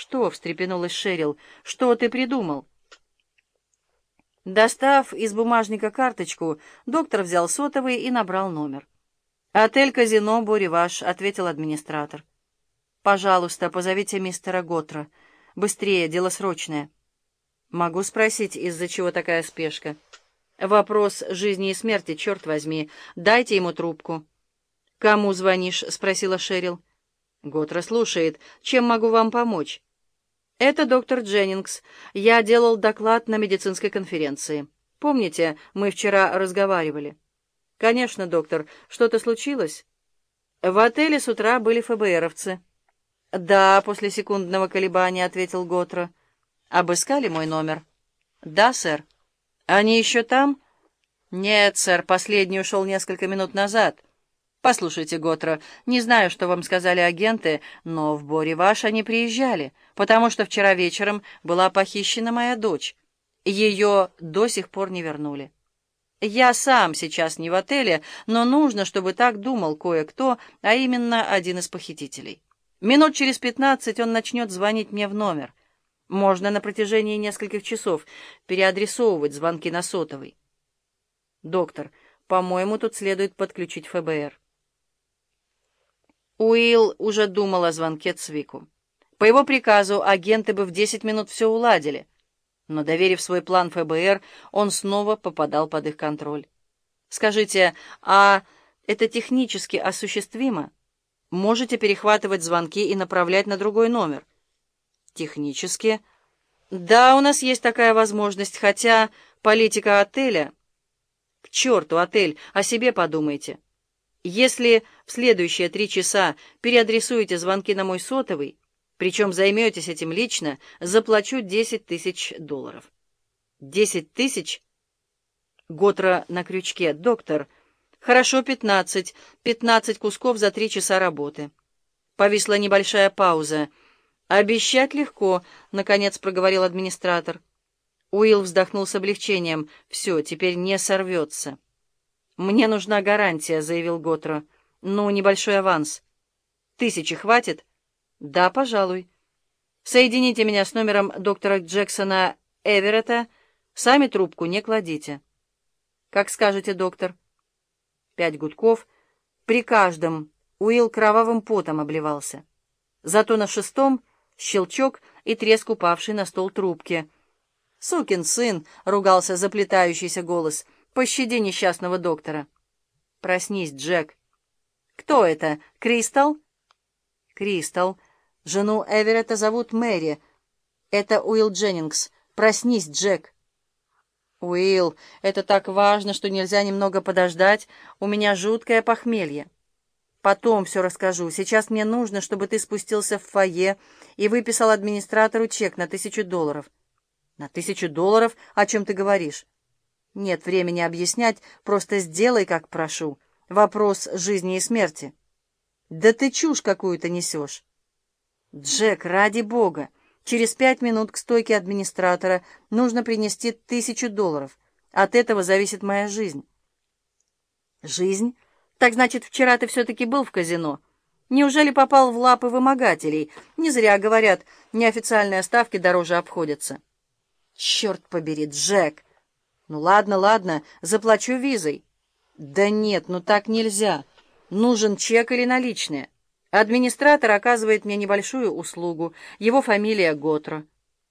«Что?» — встрепенулась Шерил. «Что ты придумал?» Достав из бумажника карточку, доктор взял сотовый и набрал номер. «Отель-казино Буреваш», — ответил администратор. «Пожалуйста, позовите мистера Готра. Быстрее, дело срочное». «Могу спросить, из-за чего такая спешка?» «Вопрос жизни и смерти, черт возьми. Дайте ему трубку». «Кому звонишь?» — спросила Шерил. Готра слушает. «Чем могу вам помочь?» «Это доктор Дженнингс. Я делал доклад на медицинской конференции. Помните, мы вчера разговаривали?» «Конечно, доктор. Что-то случилось?» «В отеле с утра были ФБРовцы». «Да», — после секундного колебания ответил Готра. «Обыскали мой номер?» «Да, сэр». «Они еще там?» «Нет, сэр, последний ушел несколько минут назад». «Послушайте, Готро, не знаю, что вам сказали агенты, но в Боре ваш они приезжали, потому что вчера вечером была похищена моя дочь. Ее до сих пор не вернули. Я сам сейчас не в отеле, но нужно, чтобы так думал кое-кто, а именно один из похитителей. Минут через пятнадцать он начнет звонить мне в номер. Можно на протяжении нескольких часов переадресовывать звонки на сотовый. Доктор, по-моему, тут следует подключить ФБР. Уилл уже думал о звонке Цвику. По его приказу агенты бы в 10 минут все уладили, но, доверив свой план ФБР, он снова попадал под их контроль. «Скажите, а это технически осуществимо? Можете перехватывать звонки и направлять на другой номер?» «Технически?» «Да, у нас есть такая возможность, хотя политика отеля...» «К черту отель, о себе подумайте». Если в следующие три часа переадресуете звонки на мой сотовый, причем займетесь этим лично, заплачу 10 тысяч долларов. 10 тысяч? Готра на крючке. Доктор, хорошо 15. 15 кусков за три часа работы. Повисла небольшая пауза. «Обещать легко», — наконец проговорил администратор. Уилл вздохнул с облегчением. «Все, теперь не сорвется». «Мне нужна гарантия», — заявил Готро. «Ну, небольшой аванс». «Тысячи хватит?» «Да, пожалуй». «Соедините меня с номером доктора Джексона Эверетта. Сами трубку не кладите». «Как скажете, доктор». Пять гудков. При каждом Уилл кровавым потом обливался. Зато на шестом щелчок и треск упавший на стол трубки. «Сукин сын!» — ругался заплетающийся голос — Пощади несчастного доктора. Проснись, Джек. Кто это? Кристал? Кристал. Жену Эверетта зовут Мэри. Это Уилл Дженнингс. Проснись, Джек. Уилл, это так важно, что нельзя немного подождать. У меня жуткое похмелье. Потом все расскажу. Сейчас мне нужно, чтобы ты спустился в фойе и выписал администратору чек на тысячу долларов. На тысячу долларов? О чем ты говоришь? Нет времени объяснять, просто сделай, как прошу. Вопрос жизни и смерти. Да ты чушь какую-то несешь. Джек, ради бога, через пять минут к стойке администратора нужно принести тысячу долларов. От этого зависит моя жизнь. Жизнь? Так значит, вчера ты все-таки был в казино? Неужели попал в лапы вымогателей? Не зря говорят, неофициальные ставки дороже обходятся. Черт побери, Джек! «Ну ладно, ладно, заплачу визой». «Да нет, ну так нельзя. Нужен чек или наличные. Администратор оказывает мне небольшую услугу. Его фамилия Готро».